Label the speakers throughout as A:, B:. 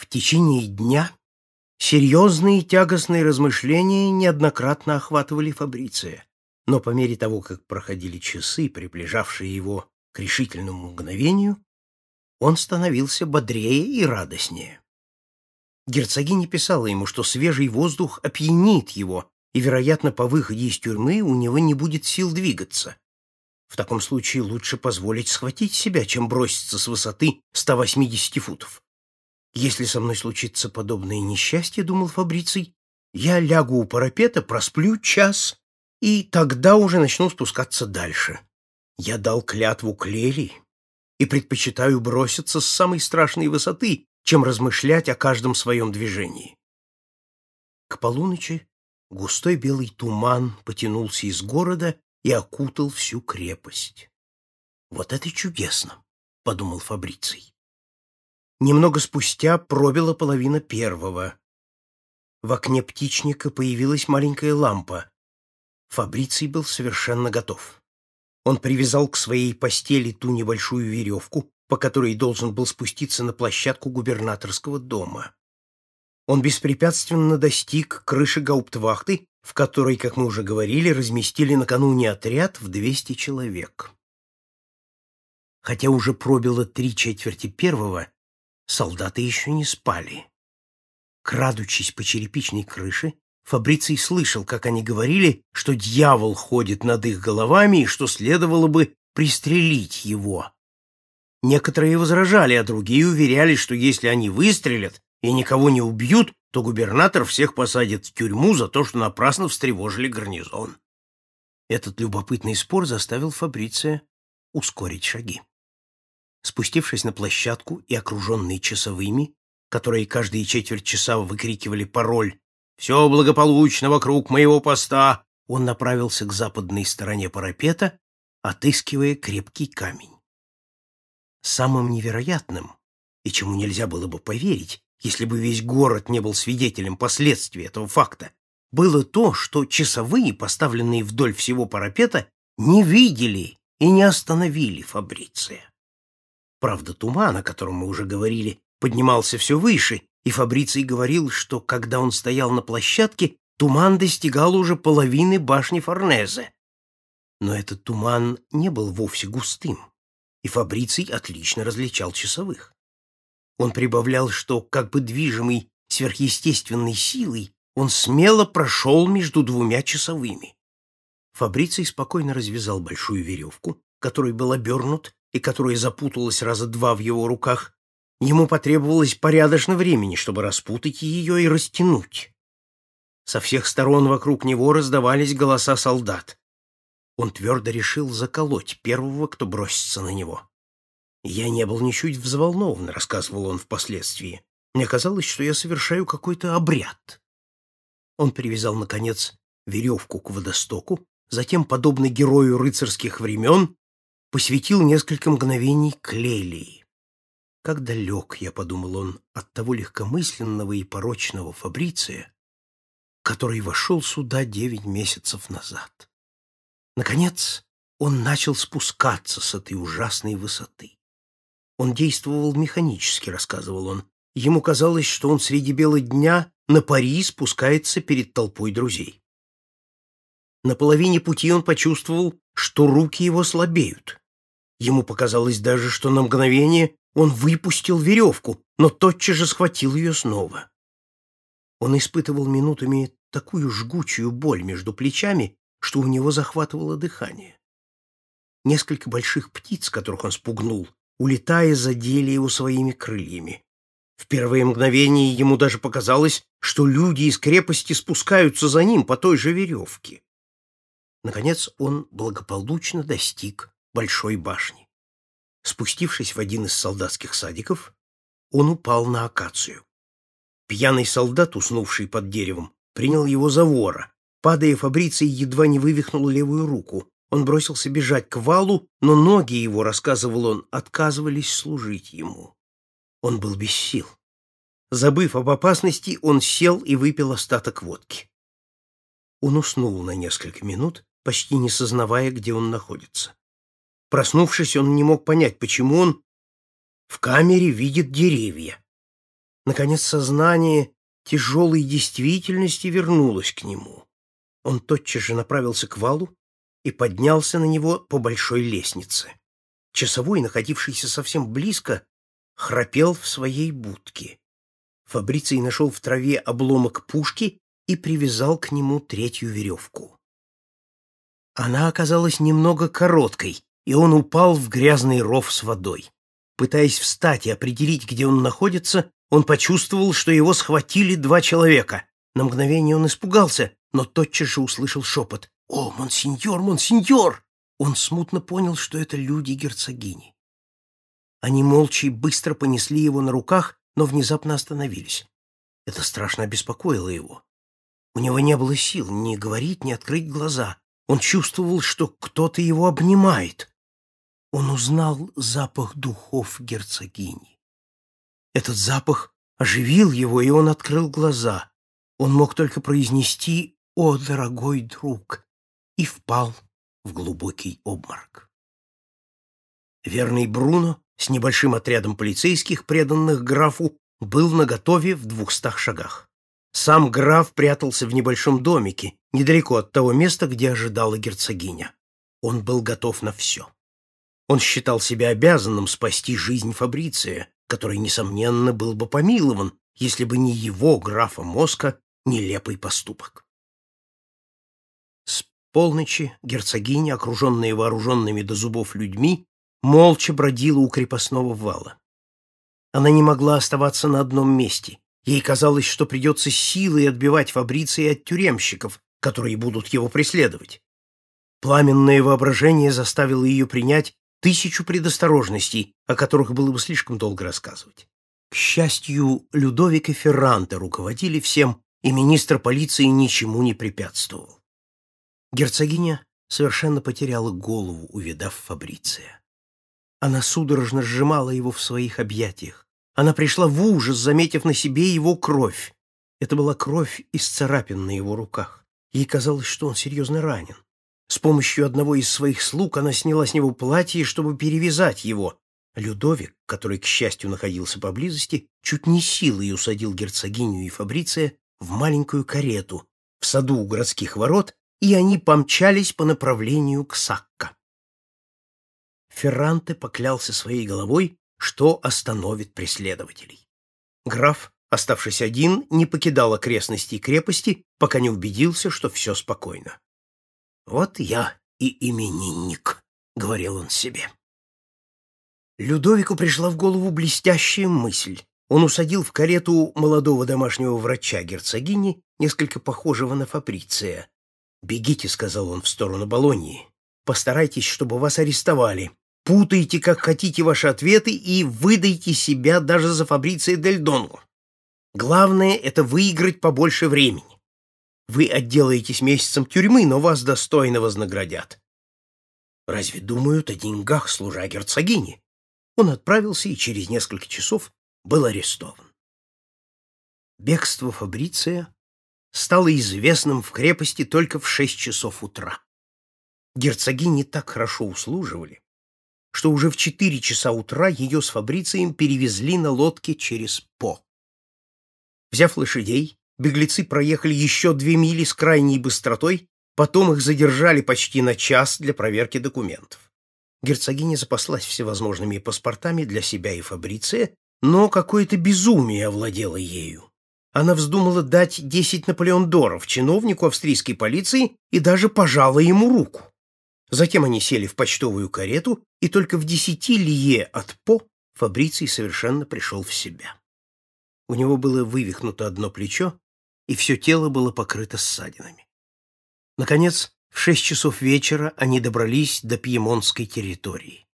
A: В течение дня серьезные и тягостные размышления неоднократно охватывали Фабриция, но по мере того, как проходили часы, приближавшие его к решительному мгновению, он становился бодрее и радостнее. Герцогиня писала ему, что свежий воздух опьянит его, и, вероятно, по выходе из тюрьмы у него не будет сил двигаться. В таком случае лучше позволить схватить себя, чем броситься с высоты 180 футов. Если со мной случится подобное несчастье, думал Фабриций, я лягу у парапета, просплю час, и тогда уже начну спускаться дальше. Я дал клятву Клели и предпочитаю броситься с самой страшной высоты, чем размышлять о каждом своем движении. К полуночи густой белый туман потянулся из города и окутал всю крепость. «Вот это чудесно!» — подумал Фабриций. Немного спустя пробила половина первого. В окне птичника появилась маленькая лампа. Фабриций был совершенно готов. Он привязал к своей постели ту небольшую веревку, по которой должен был спуститься на площадку губернаторского дома. Он беспрепятственно достиг крыши гауптвахты, в которой, как мы уже говорили, разместили накануне отряд в 200 человек. Хотя уже пробило три четверти первого, солдаты еще не спали. Крадучись по черепичной крыше, Фабриций слышал, как они говорили, что дьявол ходит над их головами и что следовало бы пристрелить его. Некоторые возражали, а другие уверяли, что если они выстрелят и никого не убьют, то губернатор всех посадит в тюрьму за то, что напрасно встревожили гарнизон. Этот любопытный спор заставил Фабриция ускорить шаги. Спустившись на площадку и окруженный часовыми, которые каждые четверть часа выкрикивали пароль «Все благополучно вокруг моего поста», он направился к западной стороне парапета, отыскивая крепкий камень. Самым невероятным, и чему нельзя было бы поверить, если бы весь город не был свидетелем последствий этого факта, было то, что часовые, поставленные вдоль всего парапета, не видели и не остановили Фабриция. Правда, туман, о котором мы уже говорили, поднимался все выше, и Фабриций говорил, что когда он стоял на площадке, туман достигал уже половины башни Форнезе. Но этот туман не был вовсе густым, и Фабриций отлично различал часовых. Он прибавлял, что, как бы движимый сверхъестественной силой, он смело прошел между двумя часовыми. Фабриций спокойно развязал большую веревку, которой был обернут, и которая запуталась раза два в его руках, ему потребовалось порядочно времени, чтобы распутать ее и растянуть. Со всех сторон вокруг него раздавались голоса солдат. Он твердо решил заколоть первого, кто бросится на него. «Я не был ничуть взволнован», — рассказывал он впоследствии. «Мне казалось, что я совершаю какой-то обряд». Он привязал, наконец, веревку к водостоку, затем, подобно герою рыцарских времен, посвятил несколько мгновений Клелии. Как далек, я подумал он, от того легкомысленного и порочного Фабриция, который вошел сюда девять месяцев назад. Наконец, он начал спускаться с этой ужасной высоты. Он действовал механически, рассказывал он. Ему казалось, что он среди бела дня на пари спускается перед толпой друзей. На половине пути он почувствовал, что руки его слабеют. Ему показалось даже, что на мгновение он выпустил веревку, но тотчас же схватил ее снова. Он испытывал минутами такую жгучую боль между плечами, что у него захватывало дыхание. Несколько больших птиц, которых он спугнул, улетая, задели его своими крыльями. В первое мгновение ему даже показалось, что люди из крепости спускаются за ним по той же веревке. Наконец он благополучно достиг большой башни. Спустившись в один из солдатских садиков, он упал на акацию. Пьяный солдат, уснувший под деревом, принял его за вора. Падая, Фабриций едва не вывихнул левую руку. Он бросился бежать к валу, но ноги его, рассказывал он, отказывались служить ему. Он был без сил. Забыв об опасности, он сел и выпил остаток водки. Он уснул на несколько минут, почти не сознавая, где он находится. Проснувшись, он не мог понять, почему он в камере видит деревья. Наконец сознание тяжелой действительности вернулось к нему. Он тотчас же направился к валу и поднялся на него по большой лестнице. Часовой, находившийся совсем близко, храпел в своей будке. Фабриций нашел в траве обломок пушки и привязал к нему третью веревку. Она оказалась немного короткой, и он упал в грязный ров с водой. Пытаясь встать и определить, где он находится, он почувствовал, что его схватили два человека. На мгновение он испугался, но тотчас же услышал шепот. «О, монсеньор, монсеньор!» Он смутно понял, что это люди герцогини. Они молча и быстро понесли его на руках, но внезапно остановились. Это страшно обеспокоило его. У него не было сил ни говорить, ни открыть глаза. Он чувствовал, что кто-то его обнимает. Он узнал запах духов герцогини. Этот запах оживил его, и он открыл глаза. Он мог только произнести «О, дорогой друг!» и впал в глубокий обморок. Верный Бруно с небольшим отрядом полицейских, преданных графу, был наготове в двухстах шагах. Сам граф прятался в небольшом домике, недалеко от того места, где ожидала герцогиня. Он был готов на все. Он считал себя обязанным спасти жизнь Фабриция, который, несомненно, был бы помилован, если бы не его, графа Моска, нелепый поступок полночи герцогиня, окруженная вооруженными до зубов людьми, молча бродила у крепостного вала. Она не могла оставаться на одном месте. Ей казалось, что придется силой отбивать Фабриция от тюремщиков, которые будут его преследовать. Пламенное воображение заставило ее принять тысячу предосторожностей, о которых было бы слишком долго рассказывать. К счастью, Людовик и Ферранте руководили всем, и министр полиции ничему не препятствовал. Герцогиня совершенно потеряла голову, увидав Фабриция. Она судорожно сжимала его в своих объятиях. Она пришла в ужас, заметив на себе его кровь. Это была кровь из царапин на его руках. Ей казалось, что он серьезно ранен. С помощью одного из своих слуг она сняла с него платье, чтобы перевязать его. Людовик, который, к счастью, находился поблизости, чуть не силой усадил герцогиню и Фабриция в маленькую карету в саду у городских ворот и они помчались по направлению к Сакко. Ферранте поклялся своей головой, что остановит преследователей. Граф, оставшись один, не покидал окрестностей крепости, пока не убедился, что все спокойно. «Вот я и именинник», — говорил он себе. Людовику пришла в голову блестящая мысль. Он усадил в карету молодого домашнего врача герцогини, несколько похожего на Фабриция, «Бегите», — сказал он в сторону Болонии. «Постарайтесь, чтобы вас арестовали. Путайте, как хотите, ваши ответы и выдайте себя даже за Фабрицио Дель Донго. Главное — это выиграть побольше времени. Вы отделаетесь месяцем тюрьмы, но вас достойно вознаградят». Разве думают о деньгах, служа герцогине? Он отправился и через несколько часов был арестован. Бегство Фабриция стало известным в крепости только в шесть часов утра. Герцогини так хорошо услуживали, что уже в четыре часа утра ее с Фабрицием перевезли на лодке через По. Взяв лошадей, беглецы проехали еще две мили с крайней быстротой, потом их задержали почти на час для проверки документов. Герцогиня запаслась всевозможными паспортами для себя и Фабриция, но какое-то безумие овладело ею она вздумала дать десять наполеондоров чиновнику австрийской полиции и даже пожала ему руку. Затем они сели в почтовую карету, и только в десяти лие от По Фабриций совершенно пришел в себя. У него было вывихнуто одно плечо, и все тело было покрыто ссадинами. Наконец, в шесть часов вечера они добрались до пьемонтской территории.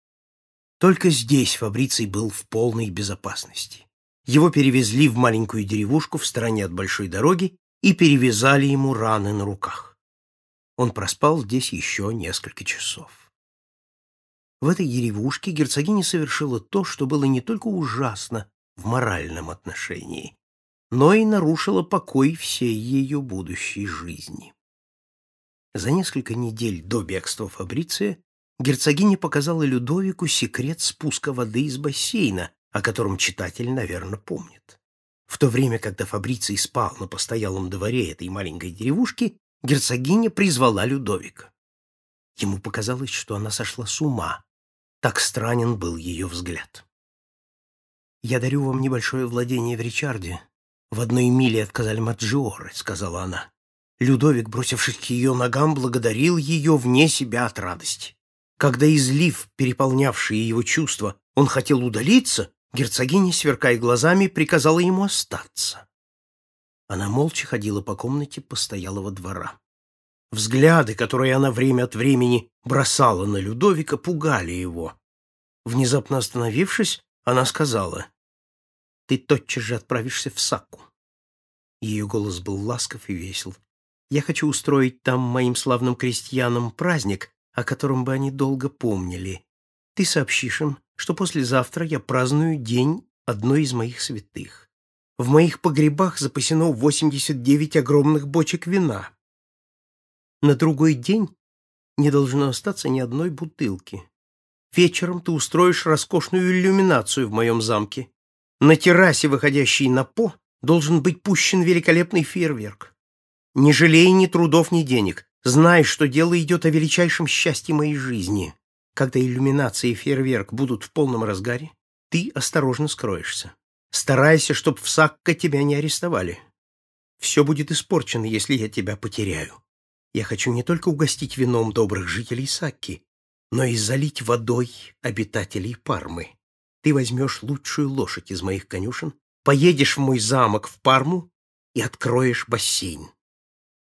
A: Только здесь Фабриций был в полной безопасности. Его перевезли в маленькую деревушку в стороне от большой дороги и перевязали ему раны на руках. Он проспал здесь еще несколько часов. В этой деревушке герцогиня совершила то, что было не только ужасно в моральном отношении, но и нарушило покой всей ее будущей жизни. За несколько недель до бегства Фабриция герцогиня показала Людовику секрет спуска воды из бассейна, о котором читатель, наверное, помнит. В то время, когда Фабриций спал на постоялом дворе этой маленькой деревушки, герцогиня призвала Людовика. Ему показалось, что она сошла с ума. Так странен был ее взгляд. «Я дарю вам небольшое владение в Ричарде, в одной миле от Казальмаджиоры», — сказала она. Людовик, бросившись к ее ногам, благодарил ее вне себя от радости. Когда, излив переполнявшие его чувства, он хотел удалиться, герцогиня, сверкая глазами, приказала ему остаться. Она молча ходила по комнате постоялого двора. Взгляды, которые она время от времени бросала на Людовика, пугали его. Внезапно остановившись, она сказала, «Ты тотчас же отправишься в Сакку». Ее голос был ласков и весел. «Я хочу устроить там моим славным крестьянам праздник, о котором бы они долго помнили. Ты сообщишь им, что послезавтра я праздную день одной из моих святых. В моих погребах запасено 89 огромных бочек вина. На другой день не должно остаться ни одной бутылки. Вечером ты устроишь роскошную иллюминацию в моем замке. На террасе, выходящей на По, должен быть пущен великолепный фейерверк. Не жалей ни трудов, ни денег. Знай, что дело идет о величайшем счастье моей жизни. Когда иллюминация и фейерверк будут в полном разгаре, ты осторожно скроешься. Старайся, чтоб в Сакко тебя не арестовали. Все будет испорчено, если я тебя потеряю. Я хочу не только угостить вином добрых жителей Сакки, но и залить водой обитателей Пармы. Ты возьмешь лучшую лошадь из моих конюшен, поедешь в мой замок в Парму и откроешь бассейн.